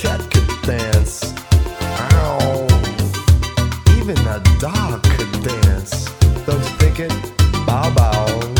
cat could dance. Ow. Even a dog could dance. Those thinking, bow bow.